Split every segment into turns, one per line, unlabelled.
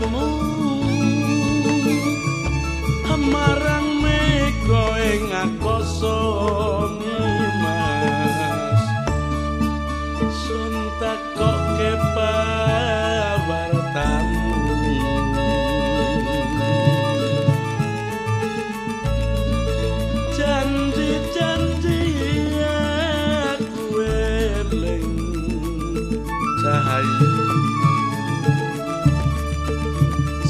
kuatmu marang mega ing akoso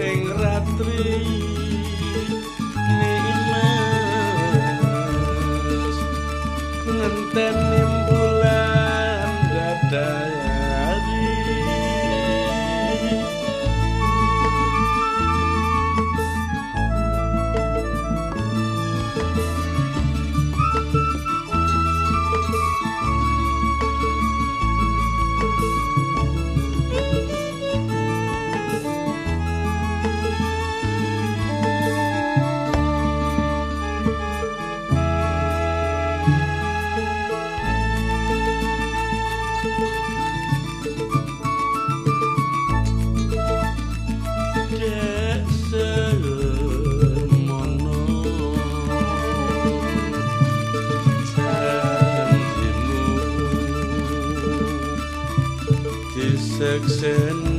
ing ratri. Nikmat ngenteni success